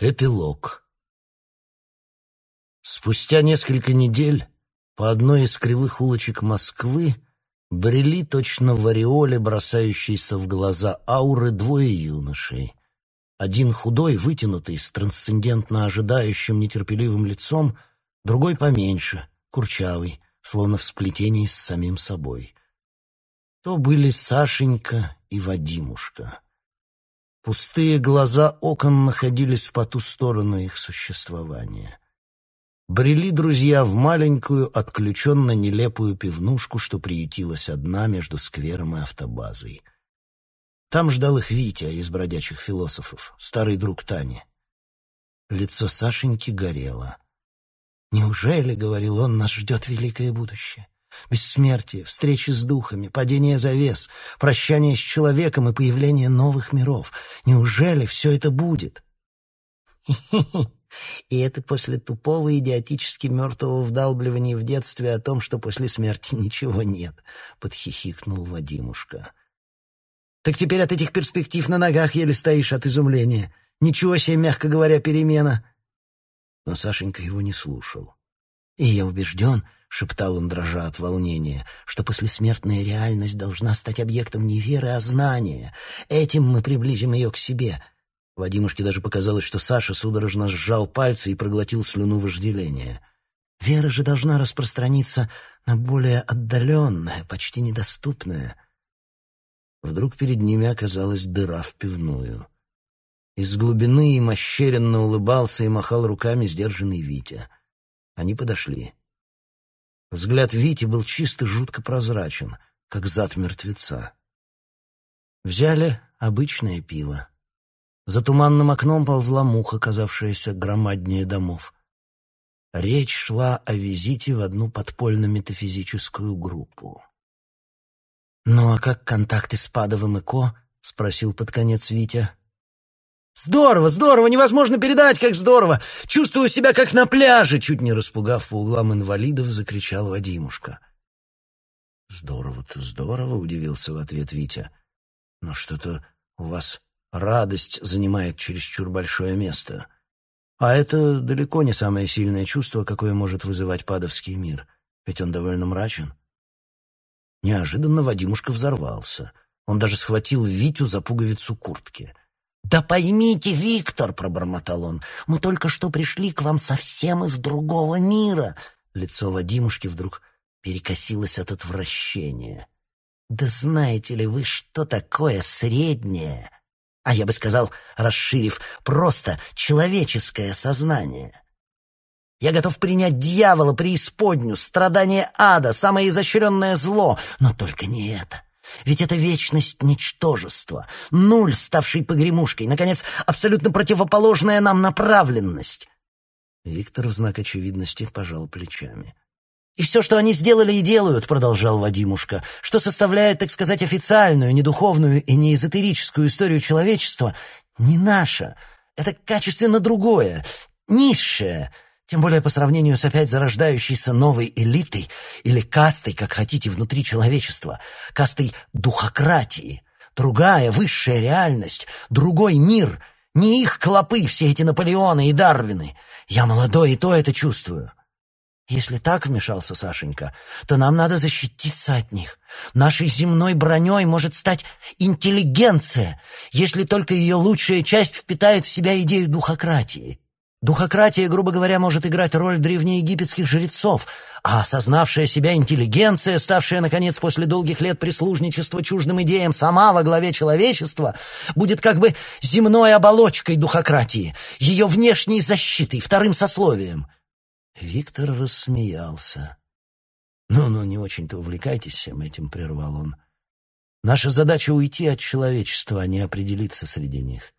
Эпилог Спустя несколько недель по одной из кривых улочек Москвы брели точно в ореоле, бросающейся в глаза ауры, двое юношей. Один худой, вытянутый, с трансцендентно ожидающим нетерпеливым лицом, другой поменьше, курчавый, словно в сплетении с самим собой. То были Сашенька и Вадимушка. Пустые глаза окон находились по ту сторону их существования. Брели друзья в маленькую, отключенно-нелепую пивнушку, что приютилась одна между сквером и автобазой. Там ждал их Витя из бродячих философов, старый друг Тани. Лицо Сашеньки горело. «Неужели, — говорил он, — нас ждет великое будущее? Бессмертие, встречи с духами, падение завес, прощание с человеком и появление новых миров. Неужели все это будет? И это после тупого идиотически мертвого вдалбливания в детстве о том, что после смерти ничего нет, — подхихикнул Вадимушка. Так теперь от этих перспектив на ногах еле стоишь от изумления. Ничего себе, мягко говоря, перемена. Но Сашенька его не слушал. И я убежден, шептал он, дрожа от волнения, что послесмертная реальность должна стать объектом не веры, а знания. Этим мы приблизим ее к себе. Вадимушке даже показалось, что Саша судорожно сжал пальцы и проглотил слюну вожделения. Вера же должна распространиться на более отдаленное, почти недоступное. Вдруг перед ними оказалась дыра в пивную. Из глубины им ощеренно улыбался и махал руками сдержанный Витя. Они подошли. Взгляд Вити был чисто жутко прозрачен, как зад мертвеца. Взяли обычное пиво. За туманным окном ползла муха, казавшаяся громаднее домов. Речь шла о визите в одну подпольно-метафизическую группу. «Ну а как контакты с Падовым и Ко?» — спросил под конец Витя. «Здорово, здорово! Невозможно передать, как здорово! Чувствую себя как на пляже!» Чуть не распугав по углам инвалидов, закричал Вадимушка. «Здорово-то здорово!» — удивился в ответ Витя. «Но что-то у вас радость занимает чересчур большое место. А это далеко не самое сильное чувство, какое может вызывать падовский мир, ведь он довольно мрачен». Неожиданно Вадимушка взорвался. Он даже схватил Витю за пуговицу куртки — «Да поймите, Виктор!» — пробормотал он. «Мы только что пришли к вам совсем из другого мира!» Лицо Вадимушки вдруг перекосилось от отвращения. «Да знаете ли вы, что такое среднее?» А я бы сказал, расширив, просто человеческое сознание. Я готов принять дьявола, преисподнюю, страдание ада, самое изощренное зло, но только не это. Ведь это вечность ничтожества, нуль, ставший погремушкой, наконец, абсолютно противоположная нам направленность. Виктор в знак очевидности пожал плечами. «И все, что они сделали и делают, — продолжал Вадимушка, — что составляет, так сказать, официальную, не духовную и не эзотерическую историю человечества, не наша. Это качественно другое, низшее, тем более по сравнению с опять зарождающейся новой элитой или кастой, как хотите, внутри человечества, кастой духократии. Другая, высшая реальность, другой мир. Не их клопы, все эти Наполеоны и Дарвины. Я молодой и то это чувствую. Если так вмешался Сашенька, то нам надо защититься от них. Нашей земной броней может стать интеллигенция, если только ее лучшая часть впитает в себя идею духократии. Духократия, грубо говоря, может играть роль древнеегипетских жрецов, а осознавшая себя интеллигенция, ставшая, наконец, после долгих лет прислужничества чуждым идеям сама во главе человечества, будет как бы земной оболочкой духократии, ее внешней защитой, вторым сословием. Виктор рассмеялся. «Ну-ну, не очень-то увлекайтесь всем этим», — прервал он. «Наша задача — уйти от человечества, а не определиться среди них.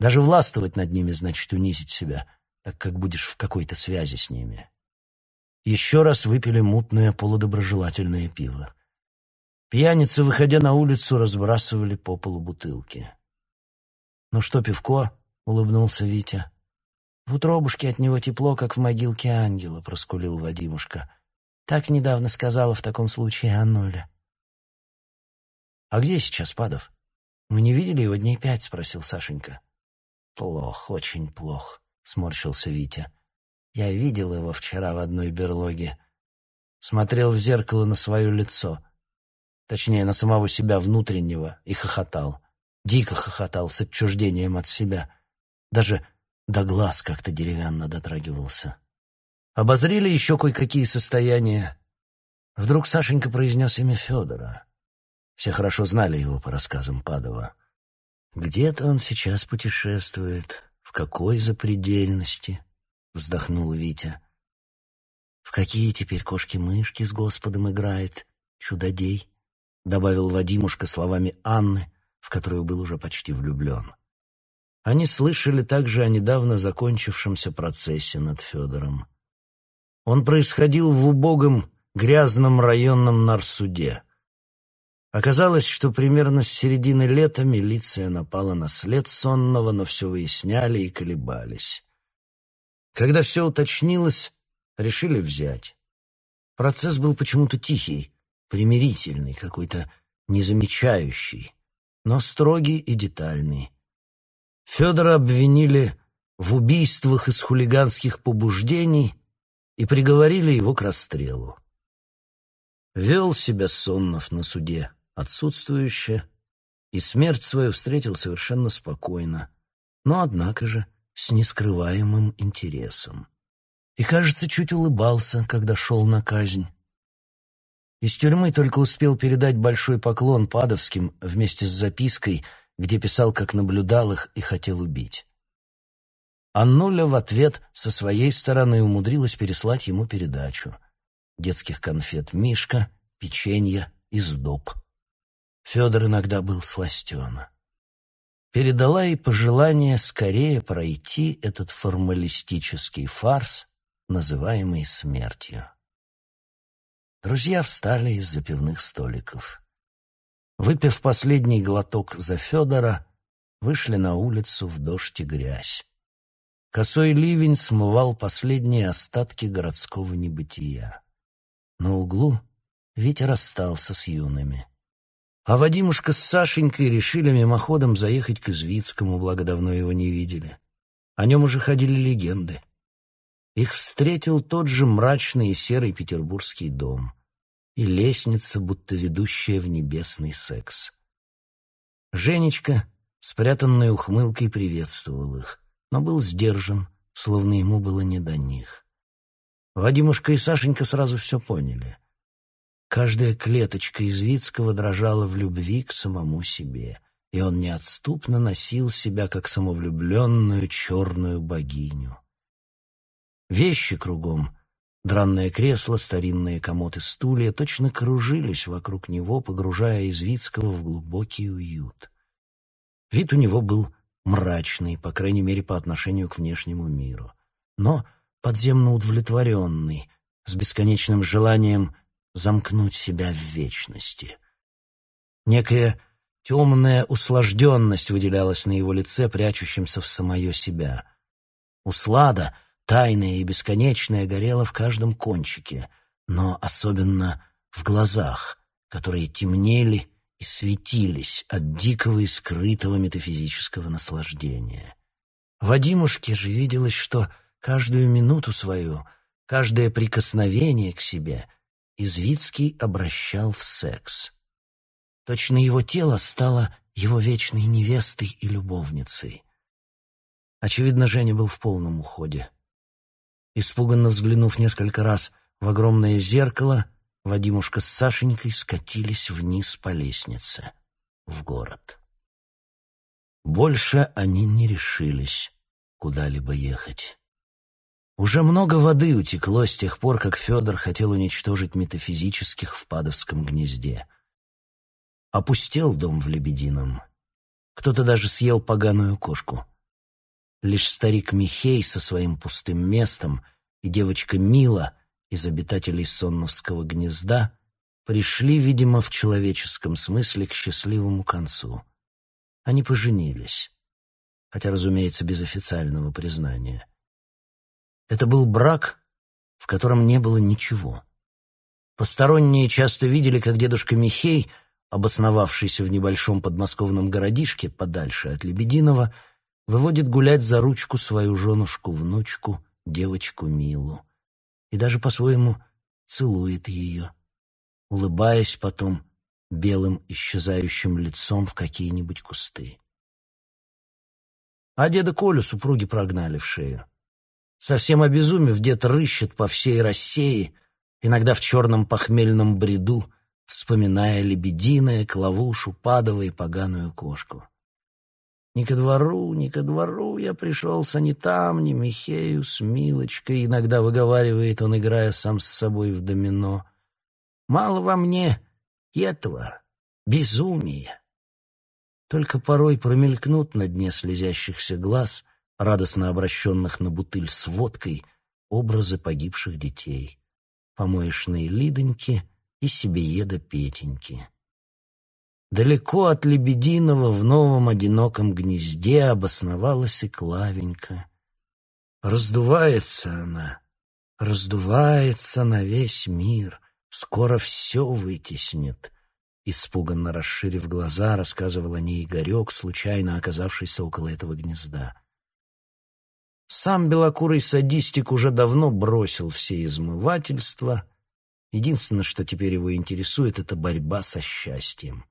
Даже властвовать над ними значит унизить себя» так как будешь в какой-то связи с ними. Еще раз выпили мутное полудоброжелательное пиво. Пьяницы, выходя на улицу, разбрасывали по полу бутылки. «Ну что, пивко?» — улыбнулся Витя. «В утробушке от него тепло, как в могилке ангела», — проскулил Вадимушка. «Так недавно сказала в таком случае Аннуля». «А где сейчас Падов? Мы не видели его дней пять?» — спросил Сашенька. Плох, очень плох, сморщился Витя. Я видел его вчера в одной берлоге. Смотрел в зеркало на свое лицо. Точнее, на самого себя внутреннего и хохотал. Дико хохотал с отчуждением от себя. Даже до глаз как-то деревянно дотрагивался. Обозрели еще кое-какие состояния. Вдруг Сашенька произнес имя Федора. Все хорошо знали его по рассказам Падова. «Где-то он сейчас путешествует. В какой запредельности?» — вздохнул Витя. «В какие теперь кошки-мышки с Господом играет? Чудодей?» — добавил Вадимушка словами Анны, в которую был уже почти влюблен. Они слышали также о недавно закончившемся процессе над Федором. Он происходил в убогом, грязном районном нарсуде. Оказалось, что примерно с середины лета милиция напала на след сонного, но все выясняли и колебались. Когда все уточнилось, решили взять. Процесс был почему-то тихий, примирительный, какой-то незамечающий, но строгий и детальный. Федора обвинили в убийствах из хулиганских побуждений и приговорили его к расстрелу. Вел себя Соннов на суде отсутствующе, и смерть свою встретил совершенно спокойно, но, однако же, с нескрываемым интересом. И, кажется, чуть улыбался, когда шел на казнь. Из тюрьмы только успел передать большой поклон Падовским вместе с запиской, где писал, как наблюдал их и хотел убить. Аннуля в ответ со своей стороны умудрилась переслать ему передачу. Детских конфет «Мишка», печенье и сдоб. Федор иногда был сластен. Передала ей пожелание скорее пройти этот формалистический фарс, называемый смертью. Друзья встали из запивных столиков. Выпив последний глоток за Федора, вышли на улицу в дождь и грязь. Косой ливень смывал последние остатки городского небытия. На углу Витя расстался с юными. А Вадимушка с Сашенькой решили мимоходом заехать к Извицкому, благо давно его не видели. О нем уже ходили легенды. Их встретил тот же мрачный и серый петербургский дом и лестница, будто ведущая в небесный секс. Женечка, спрятанной ухмылкой, приветствовал их, но был сдержан, словно ему было не до них. Вадимушка и Сашенька сразу все поняли — Каждая клеточка Извицкого дрожала в любви к самому себе, и он неотступно носил себя как самовлюбленную черную богиню. Вещи кругом, дранное кресло, старинные комоты стулья точно кружились вокруг него, погружая Извицкого в глубокий уют. Вид у него был мрачный, по крайней мере, по отношению к внешнему миру, но подземно удовлетворенный, с бесконечным желанием замкнуть себя в вечности. Некая темная услажденность выделялась на его лице, прячущемся в самое себя. Услада, тайная и бесконечная, горела в каждом кончике, но особенно в глазах, которые темнели и светились от дикого и скрытого метафизического наслаждения. Вадимушке же виделось, что каждую минуту свою, каждое прикосновение к себе — Извицкий обращал в секс. Точно его тело стало его вечной невестой и любовницей. Очевидно, Женя был в полном уходе. Испуганно взглянув несколько раз в огромное зеркало, Вадимушка с Сашенькой скатились вниз по лестнице, в город. Больше они не решились куда-либо ехать. Уже много воды утекло с тех пор, как Федор хотел уничтожить метафизических в Падовском гнезде. Опустел дом в Лебедином. Кто-то даже съел поганую кошку. Лишь старик Михей со своим пустым местом и девочка Мила из обитателей Сонновского гнезда пришли, видимо, в человеческом смысле к счастливому концу. Они поженились, хотя, разумеется, без официального признания. Это был брак, в котором не было ничего. Посторонние часто видели, как дедушка Михей, обосновавшийся в небольшом подмосковном городишке подальше от Лебединова, выводит гулять за ручку свою женушку-внучку, девочку Милу, и даже по-своему целует ее, улыбаясь потом белым исчезающим лицом в какие-нибудь кусты. А деда Колю супруги прогнали в шею. Совсем обезумев, дед рыщет по всей России, иногда в черном похмельном бреду, вспоминая лебединое, клавушу, падова и поганую кошку. Ни ко двору, ни ко двору я пришелся ни там, ни Михею с Милочкой, иногда выговаривает он, играя сам с собой в домино. Мало во мне этого безумия. Только порой промелькнут на дне слезящихся глаз, радостно обращенных на бутыль с водкой, образы погибших детей, помоечные лидоньки и себееда Петеньки. Далеко от Лебединого в новом одиноком гнезде обосновалась и Клавенька. Раздувается она, раздувается на весь мир, скоро все вытеснит. Испуганно расширив глаза, рассказывал о ней Игорек, случайно оказавшийся около этого гнезда. Сам белокурый садистик уже давно бросил все измывательства. Единственное, что теперь его интересует, это борьба со счастьем.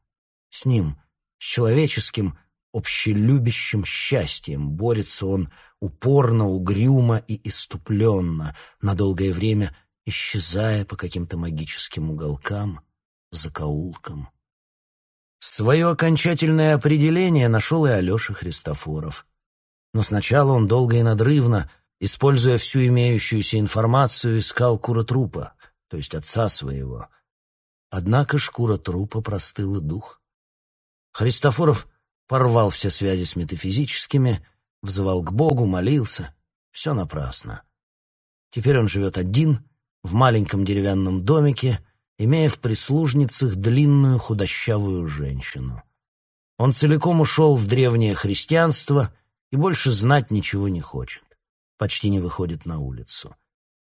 С ним, с человеческим, общелюбящим счастьем борется он упорно, угрюмо и иступленно, на долгое время исчезая по каким-то магическим уголкам, закоулкам. Свое окончательное определение нашел и Алеша Христофоров. Но сначала он долго и надрывно, используя всю имеющуюся информацию, искал кура трупа, то есть отца своего. Однако шкура трупа простыла дух. Христофоров порвал все связи с метафизическими, взывал к Богу, молился. Все напрасно. Теперь он живет один, в маленьком деревянном домике, имея в прислужницах длинную худощавую женщину. Он целиком ушел в древнее христианство и больше знать ничего не хочет. Почти не выходит на улицу.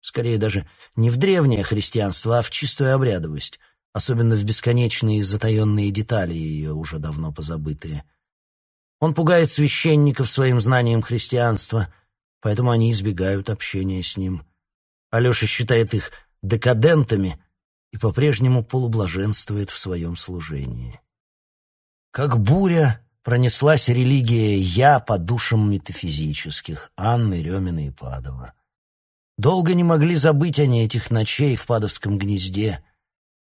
Скорее даже не в древнее христианство, а в чистую обрядовость — особенно в бесконечные затаенные детали ее, уже давно позабытые. Он пугает священников своим знанием христианства, поэтому они избегают общения с ним. Алеша считает их декадентами и по-прежнему полублаженствует в своем служении. Как буря пронеслась религия «я» по душам метафизических Анны, Ремина и Падова. Долго не могли забыть они этих ночей в Падовском гнезде —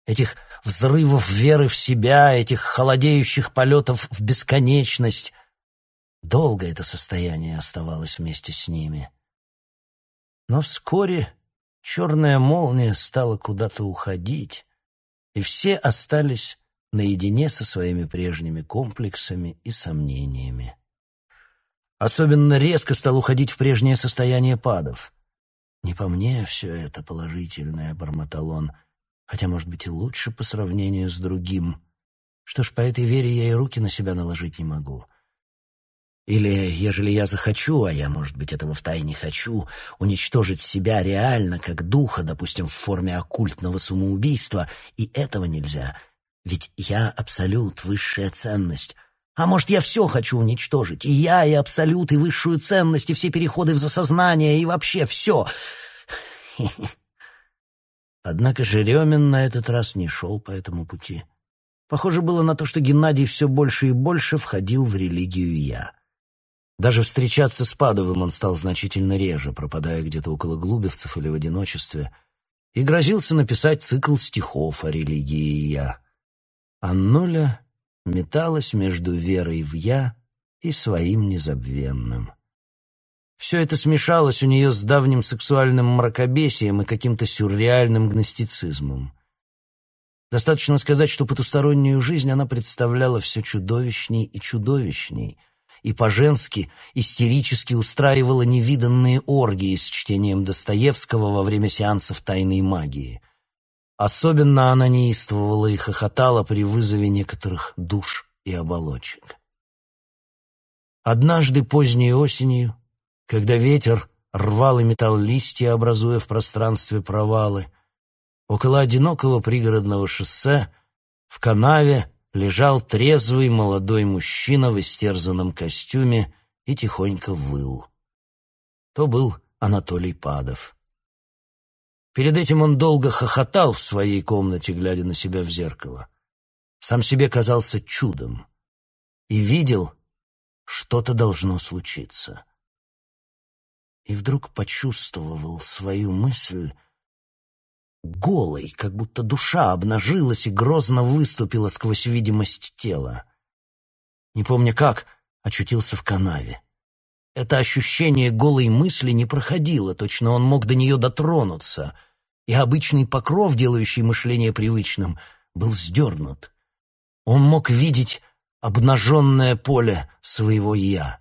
этих взрывов веры в себя, этих холодеющих полетов в бесконечность. Долго это состояние оставалось вместе с ними. Но вскоре черная молния стала куда-то уходить, и все остались наедине со своими прежними комплексами и сомнениями. Особенно резко стал уходить в прежнее состояние падов. «Не по мне все это положительное», — бормотал он, — хотя, может быть, и лучше по сравнению с другим. Что ж, по этой вере я и руки на себя наложить не могу. Или, ежели я захочу, а я, может быть, этого втайне хочу, уничтожить себя реально, как духа, допустим, в форме оккультного самоубийства, и этого нельзя, ведь я абсолют, высшая ценность. А может, я все хочу уничтожить, и я, и абсолют, и высшую ценность, и все переходы в засознание, и вообще все. Однако Жеремин на этот раз не шел по этому пути. Похоже было на то, что Геннадий все больше и больше входил в религию «я». Даже встречаться с Падовым он стал значительно реже, пропадая где-то около Глубевцев или в одиночестве, и грозился написать цикл стихов о религии «я». А Нуля металась между верой в «я» и своим незабвенным. Все это смешалось у нее с давним сексуальным мракобесием и каким-то сюрреальным гностицизмом. Достаточно сказать, что потустороннюю жизнь она представляла все чудовищней и чудовищней, и по-женски истерически устраивала невиданные оргии с чтением Достоевского во время сеансов тайной магии. Особенно она неистовывала и хохотала при вызове некоторых душ и оболочек. Однажды поздней осенью когда ветер рвал и метал листья, образуя в пространстве провалы. Около одинокого пригородного шоссе в канаве лежал трезвый молодой мужчина в истерзанном костюме и тихонько выл. То был Анатолий Падов. Перед этим он долго хохотал в своей комнате, глядя на себя в зеркало. Сам себе казался чудом и видел, что-то должно случиться. И вдруг почувствовал свою мысль голой, как будто душа обнажилась и грозно выступила сквозь видимость тела. Не помня как, очутился в канаве. Это ощущение голой мысли не проходило, точно он мог до нее дотронуться, и обычный покров, делающий мышление привычным, был сдернут. Он мог видеть обнаженное поле своего «я».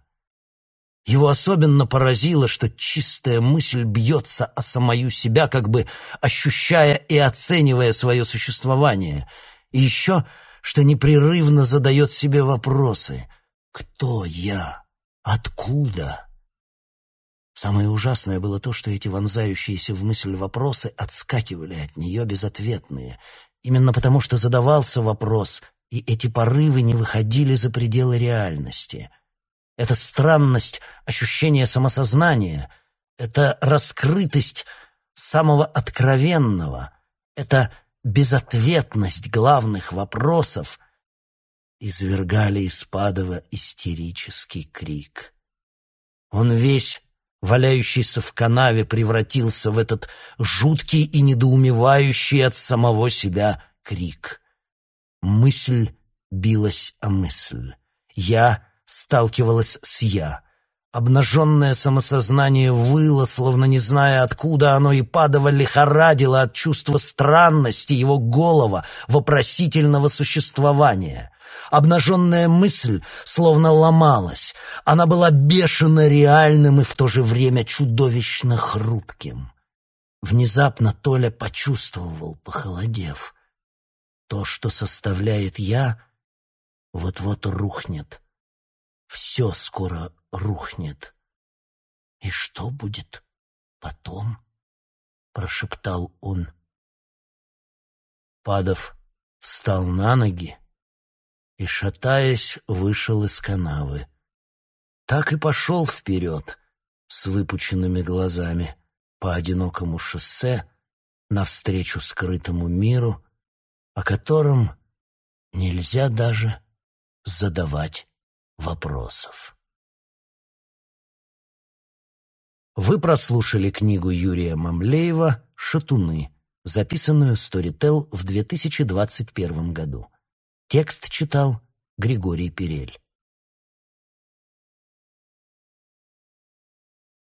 Его особенно поразило, что чистая мысль бьется о самую себя, как бы ощущая и оценивая свое существование. И еще, что непрерывно задает себе вопросы. «Кто я? Откуда?» Самое ужасное было то, что эти вонзающиеся в мысль вопросы отскакивали от нее безответные, именно потому что задавался вопрос, и эти порывы не выходили за пределы реальности — эта странность ощущения самосознания, эта раскрытость самого откровенного, эта безответность главных вопросов извергали из Падова истерический крик. Он весь, валяющийся в канаве, превратился в этот жуткий и недоумевающий от самого себя крик. Мысль билась о мысль. Я сталкивалась с «я». Обнаженное самосознание выло, словно не зная, откуда оно, и падово лихорадило от чувства странности его голого, вопросительного существования. Обнаженная мысль словно ломалась. Она была бешено реальным и в то же время чудовищно хрупким. Внезапно Толя почувствовал, похолодев. То, что составляет «я», вот-вот рухнет все скоро рухнет. И что будет потом? прошептал он. Падов встал на ноги и, шатаясь, вышел из канавы. Так и пошел вперед с выпученными глазами по одинокому шоссе навстречу скрытому миру, о котором нельзя даже задавать вопросов. Вы прослушали книгу Юрия Мамлеева «Шатуны», записанную Storytel в 2021 году. Текст читал Григорий Перель.